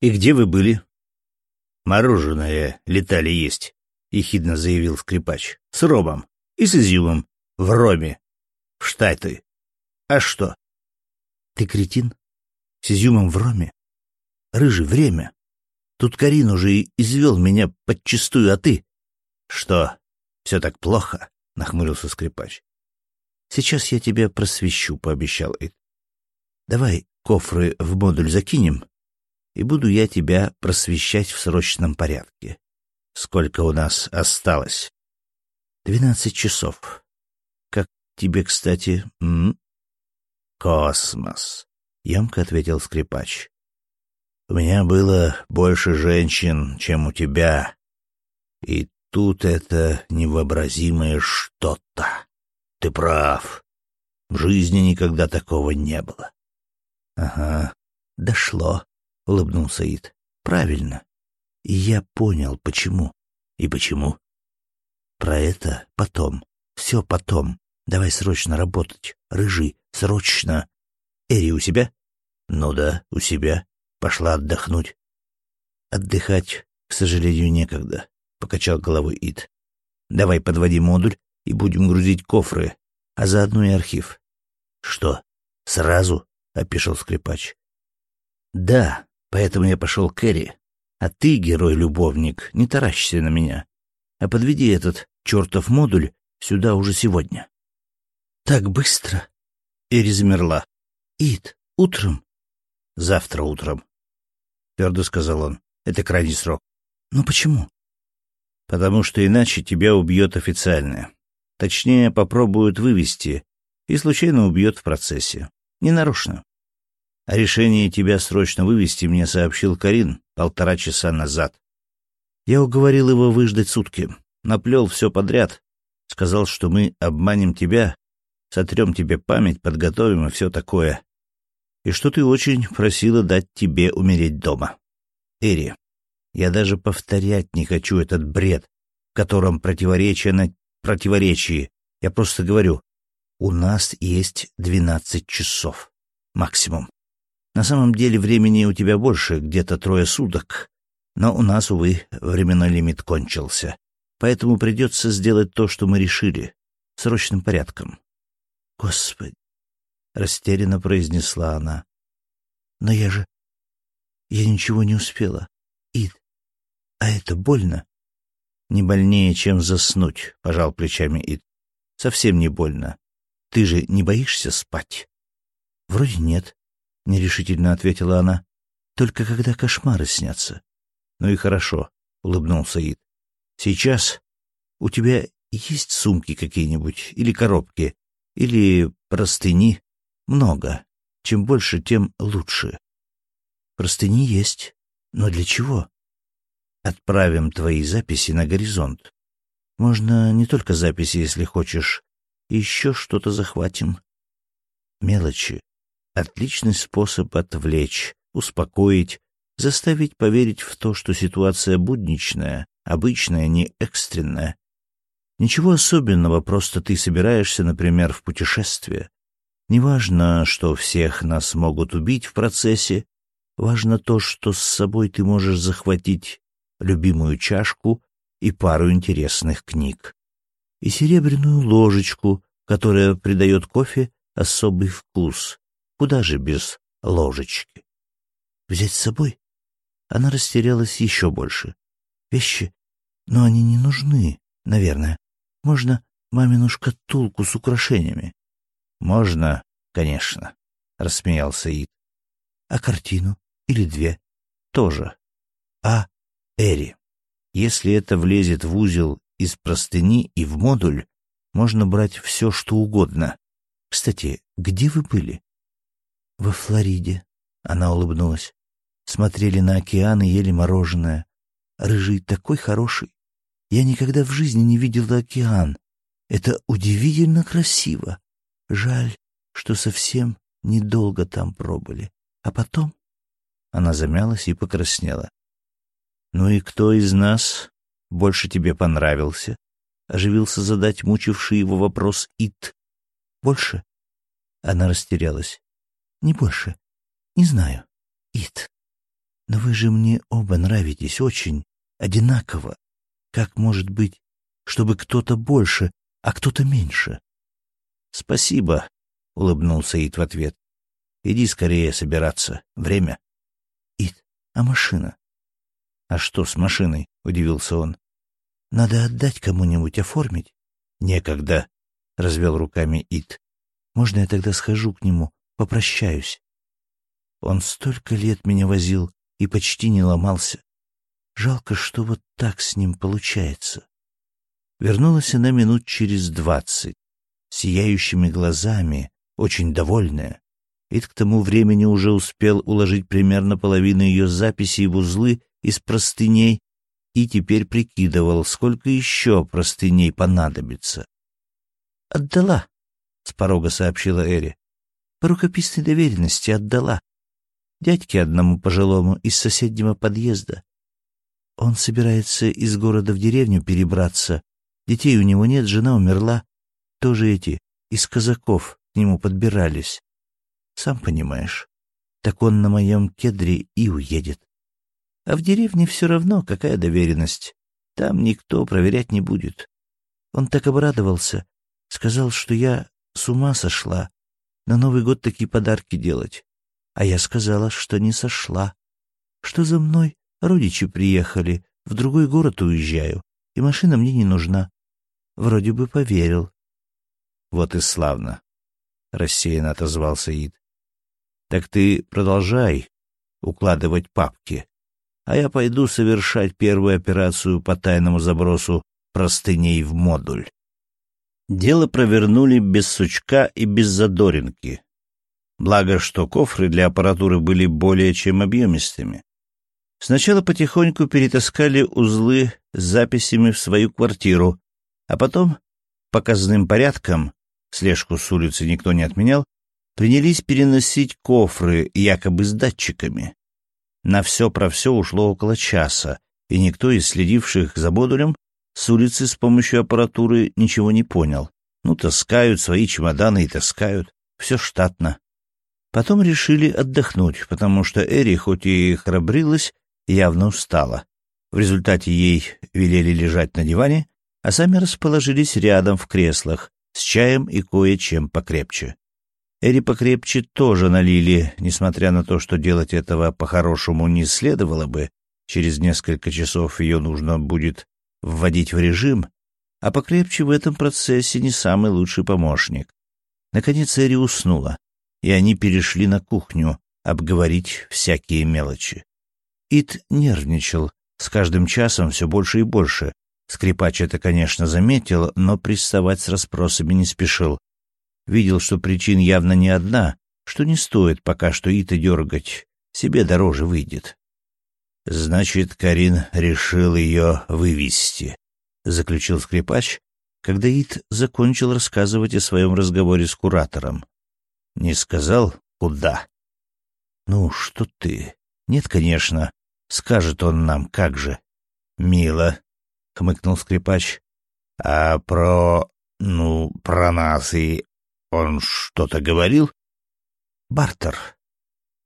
Speaker 1: И где вы были? Мороженое летали есть, ехидно заявил скрипач. С ромом и с изюмом. В роме. В Штаты. А что? Ты кретин? С изюмом в роме? Рыжий, время. Тут Карин уже извел меня подчистую, а ты? Что, все так плохо? — нахмурился скрипач. Сейчас я тебя просвещу, — пообещал Эд. Давай кофры в модуль закинем, и буду я тебя просвещать в срочном порядке. Сколько у нас осталось? Двенадцать часов. Как тебе, кстати, м? Космос, — ямко ответил скрипач. У меня было больше женщин, чем у тебя, и тут это невообразимое что-то. Ты прав. В жизни никогда такого не было. — Ага, дошло, — улыбнулся Ид. — Правильно. И я понял, почему. И почему? Про это потом. Все потом. Давай срочно работать. Рыжий, срочно. Эри у себя? Ну да, у себя. Пошла отдохнуть. Отдыхать, к сожалению, некогда, — покачал головой Ид. Давай подводи модуль и будем грузить кофры, а заодно и архив. — Что, сразу? — опешил скрипач. — Да, поэтому я пошел к Эри. А ты, герой-любовник, не таращься на меня, а подведи этот чертов модуль сюда уже сегодня. — Так быстро? Эри замерла. — Ид, утром? — Завтра утром, — твердо сказал он. — Это крайний срок. — Но почему? — Потому что иначе тебя убьет официально. Точнее, попробуют вывести и случайно убьет в процессе. Ненарочно. О решении тебя срочно вывести мне сообщил Карин полтора часа назад. Я уговорил его выждать сутки, наплел все подряд, сказал, что мы обманем тебя, сотрем тебе память, подготовим и все такое. И что ты очень просила дать тебе умереть дома. Эри, я даже повторять не хочу этот бред, в котором противоречие на противоречии. Я просто говорю, у нас есть двенадцать часов. Максимум. На самом деле времени у тебя больше, где-то трое суток. Но у нас, увы, временной лимит кончился. Поэтому придется сделать то, что мы решили. Срочным порядком. Господи! Растерянно произнесла она. Но я же... Я ничего не успела. Ид, а это больно? Не больнее, чем заснуть, — пожал плечами Ид. Совсем не больно. Ты же не боишься спать? Вроде нет, — нерешительно ответила она. Только когда кошмары снятся. Ну и хорошо, — улыбнулся Ид. Сейчас у тебя есть сумки какие-нибудь, или коробки, или простыни? Много. Чем больше, тем лучше. Простыни есть. Но для чего? Отправим твои записи на горизонт. Можно не только записи, если хочешь. Еще что-то захватим. Мелочи. Отличный способ отвлечь, успокоить, заставить поверить в то, что ситуация будничная, обычная, не экстренная. Ничего особенного, просто ты собираешься, например, в путешествие. Неважно, что всех нас могут убить в процессе, важно то, что с собой ты можешь захватить любимую чашку и пару интересных книг. И серебряную ложечку, которая придает кофе особый вкус. Куда же без ложечки? Взять с собой? Она растерялась еще больше. Вещи? Но они не нужны, наверное. Можно мамину шкатулку с украшениями. Можно, конечно, — рассмеялся Ид. А картину? Или две? Тоже. А Эри. Если это влезет в узел из простыни и в модуль, можно брать все, что угодно. Кстати, где вы были? Во Флориде. Она улыбнулась. Смотрели на океан и ели мороженое. Рыжий такой хороший. Я никогда в жизни не видела океан. Это удивительно красиво. Жаль, что совсем недолго там пробыли. А потом... Она замялась и покраснела. «Ну и кто из нас больше тебе понравился?» — оживился задать мучивший его вопрос Ит. «Больше?» Она растерялась. «Не больше. Не знаю. Ит. Но вы же мне оба нравитесь очень, одинаково. Как может быть, чтобы кто-то больше, а кто-то меньше?» «Спасибо», — улыбнулся Ит в ответ. «Иди скорее собираться. Время». «Ит, а машина?» «А что с машиной?» — удивился он. Надо отдать кому-нибудь, оформить. Некогда, — развел руками Ит. Можно я тогда схожу к нему, попрощаюсь? Он столько лет меня возил и почти не ломался. Жалко, что вот так с ним получается. Вернулась она минут через двадцать, сияющими глазами, очень довольная. Ит к тому времени уже успел уложить примерно половину ее записей в узлы из простыней и теперь прикидывал, сколько еще простыней понадобится. «Отдала», — с порога сообщила Эри. «По рукописной доверенности отдала. Дядьке одному пожилому из соседнего подъезда. Он собирается из города в деревню перебраться. Детей у него нет, жена умерла. Тоже эти, из казаков, к нему подбирались. Сам понимаешь. Так он на моем кедре и уедет. А в деревне все равно какая доверенность. Там никто проверять не будет. Он так обрадовался. Сказал, что я с ума сошла. На Новый год такие подарки делать. А я сказала, что не сошла. Что за мной родичи приехали, в другой город уезжаю, и машина мне не нужна. Вроде бы поверил. Вот и славно, — рассеянно отозвался Ид. Так ты продолжай укладывать папки а я пойду совершать первую операцию по тайному забросу простыней в модуль. Дело провернули без сучка и без задоринки. Благо, что кофры для аппаратуры были более чем объемистыми. Сначала потихоньку перетаскали узлы с записями в свою квартиру, а потом, показным порядком, слежку с улицы никто не отменял, принялись переносить кофры якобы с датчиками. На все про все ушло около часа, и никто из следивших за модулем с улицы с помощью аппаратуры ничего не понял. Ну, таскают свои чемоданы и таскают. Все штатно. Потом решили отдохнуть, потому что Эри, хоть и храбрилась, явно устала. В результате ей велели лежать на диване, а сами расположились рядом в креслах с чаем и кое-чем покрепче. Эри покрепче тоже налили, несмотря на то, что делать этого по-хорошему не следовало бы. Через несколько часов ее нужно будет вводить в режим, а покрепче в этом процессе не самый лучший помощник. Наконец Эри уснула, и они перешли на кухню обговорить всякие мелочи. Ит нервничал, с каждым часом все больше и больше. Скрипач это, конечно, заметил, но приставать с расспросами не спешил видел, что причин явно не одна, что не стоит пока что Ита дергать, себе дороже выйдет. Значит, Карин решил ее вывести, заключил скрипач, когда Ит закончил рассказывать о своем разговоре с куратором. Не сказал, куда. Ну, что ты? Нет, конечно. Скажет он нам, как же. Мило, хмыкнул скрипач. А про... ну, про нас и он что-то говорил? Бартер.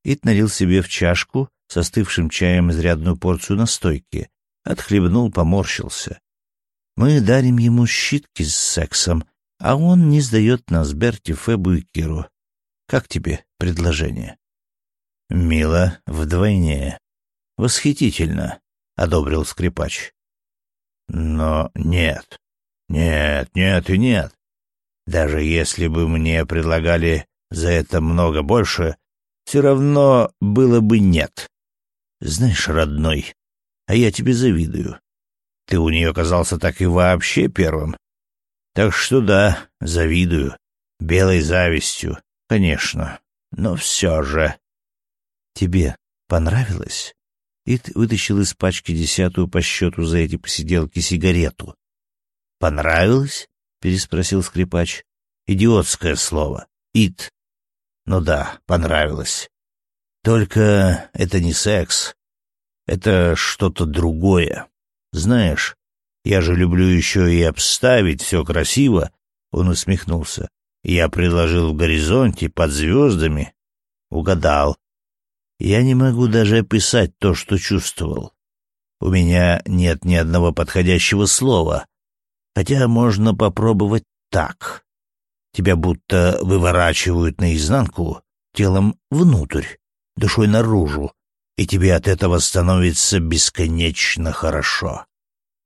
Speaker 1: Ит налил себе в чашку с остывшим чаем изрядную порцию настойки. Отхлебнул, поморщился. Мы дарим ему щитки с сексом, а он не сдает нас Берти, Фебу и Киру. Как тебе предложение? Мило вдвойне. Восхитительно, — одобрил скрипач. Но нет, нет, нет и нет. Даже если бы мне предлагали за это много больше, все равно было бы нет. Знаешь, родной, а я тебе завидую. Ты у нее оказался так и вообще первым. Так что да, завидую. Белой завистью, конечно. но все же. Тебе понравилось? Ит вытащил из пачки десятую по счету за эти посиделки сигарету. «Понравилось?» — переспросил скрипач. «Идиотское слово. Ит. Ну да, понравилось. Только это не секс. Это что-то другое. Знаешь, я же люблю еще и обставить все красиво, — он усмехнулся. Я предложил в горизонте под звездами. Угадал. Я не могу даже описать то, что чувствовал. У меня нет ни одного подходящего слова. Хотя можно попробовать так. Тебя будто выворачивают наизнанку, телом внутрь, душой наружу, и тебе от этого становится бесконечно хорошо.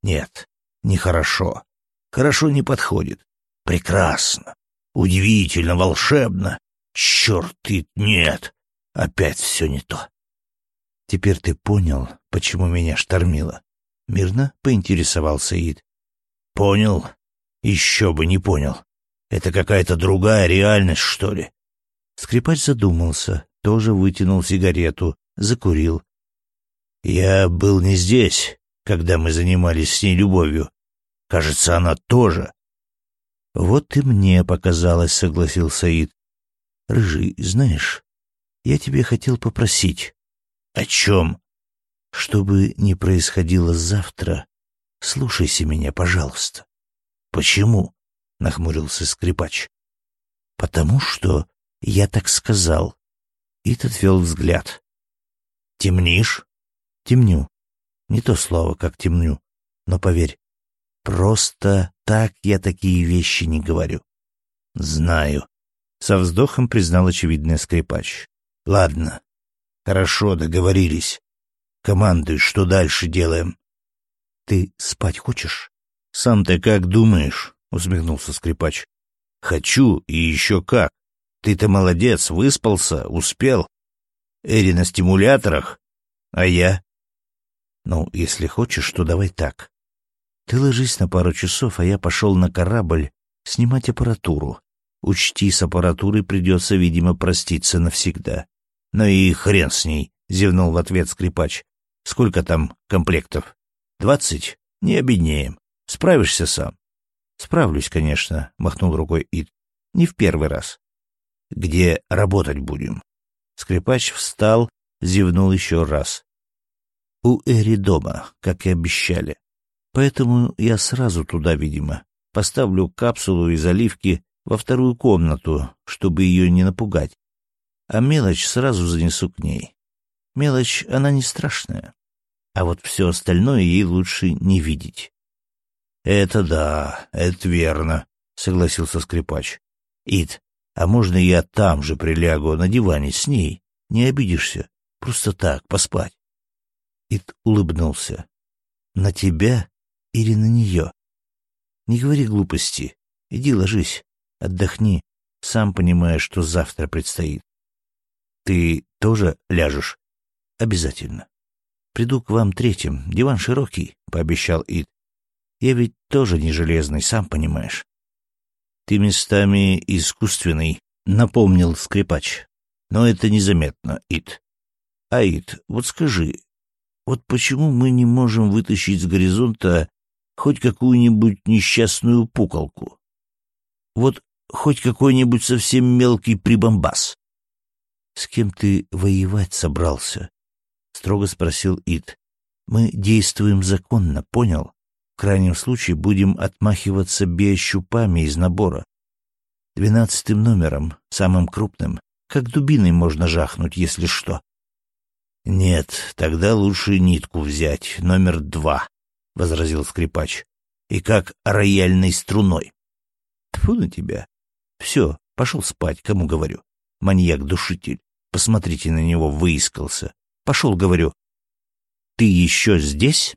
Speaker 1: Нет, не хорошо. Хорошо не подходит. Прекрасно. Удивительно, волшебно. Черт, и нет. Опять все не то. Теперь ты понял, почему меня штормило? Мирно поинтересовался Ид. Понял? Еще бы не понял. Это какая-то другая реальность, что ли? Скрипач задумался, тоже вытянул сигарету, закурил. Я был не здесь, когда мы занимались с ней любовью. Кажется, она тоже. Вот и мне показалось, согласился Саид. Рыжий, знаешь, я тебе хотел попросить. О чем? Чтобы не происходило завтра, слушайся меня, пожалуйста. Почему? Нахмурился скрипач. Потому что я так сказал. Ит отвел взгляд. Темнишь? Темню. Не то слово, как темню. Но поверь, просто так я такие вещи не говорю. Знаю. Со вздохом признал очевидный скрипач. Ладно. Хорошо, договорились. Командуй, что дальше делаем? Ты спать хочешь? Сам ты как думаешь? Усмехнулся скрипач. Хочу, и еще как. Ты-то молодец, выспался, успел. Эри на стимуляторах, а я ну, если хочешь, то давай так. Ты ложись на пару часов, а я пошел на корабль снимать аппаратуру. Учти, с аппаратурой придется, видимо, проститься навсегда. Ну и хрен с ней, — зевнул в ответ скрипач. Сколько там комплектов? Двадцать? Не обеднеем. Справишься сам? Справлюсь, конечно, — махнул рукой Ид. Не в первый раз. Где работать будем? Скрипач встал, зевнул еще раз у Эри дома, как и обещали. Поэтому я сразу туда, видимо, поставлю капсулу из оливки во вторую комнату, чтобы ее не напугать. А мелочь сразу занесу к ней. Мелочь, она не страшная. А вот все остальное ей лучше не видеть. — Это да, это верно, — согласился скрипач. — Ид, а можно я там же прилягу на диване с ней? Не обидишься? Просто так, поспать. Ит улыбнулся. «На тебя или на нее? Не говори глупости. Иди ложись, отдохни. Сам понимаешь, что завтра предстоит. Ты тоже ляжешь? Обязательно. Приду к вам третьим. Диван широкий, — пообещал Ит. Я ведь тоже не железный, сам понимаешь. Ты местами искусственный, — напомнил скрипач. Но это незаметно, Ит. А, Ит, вот скажи, вот почему мы не можем вытащить с горизонта хоть какую-нибудь несчастную пуколку? Вот хоть какой-нибудь совсем мелкий прибамбас. — С кем ты воевать собрался? — строго спросил Ид. — Мы действуем законно, понял? В крайнем случае будем отмахиваться биощупами из набора. Двенадцатым номером, самым крупным, как дубиной можно жахнуть, если что. — Нет, тогда лучше нитку взять, номер два, — возразил скрипач. — И как рояльной струной. — Тьфу на тебя. Все, пошел спать, кому говорю. Маньяк-душитель. Посмотрите на него, выискался. Пошел, говорю. — Ты еще здесь?